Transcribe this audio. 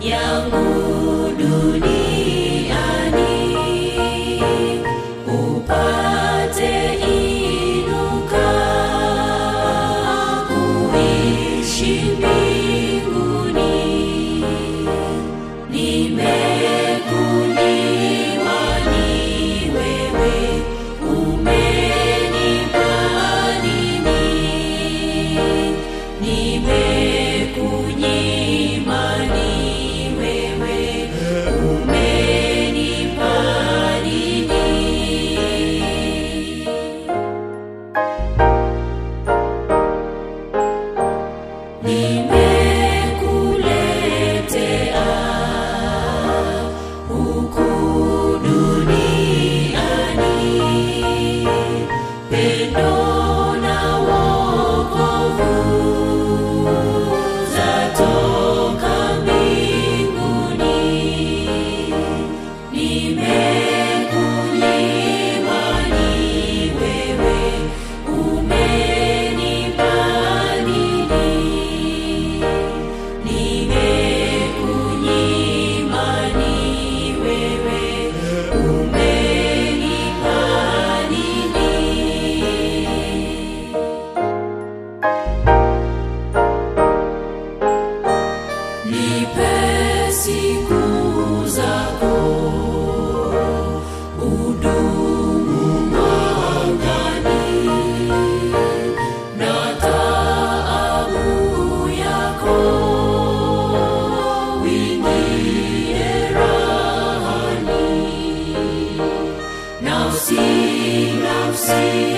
仰慕。你。sim.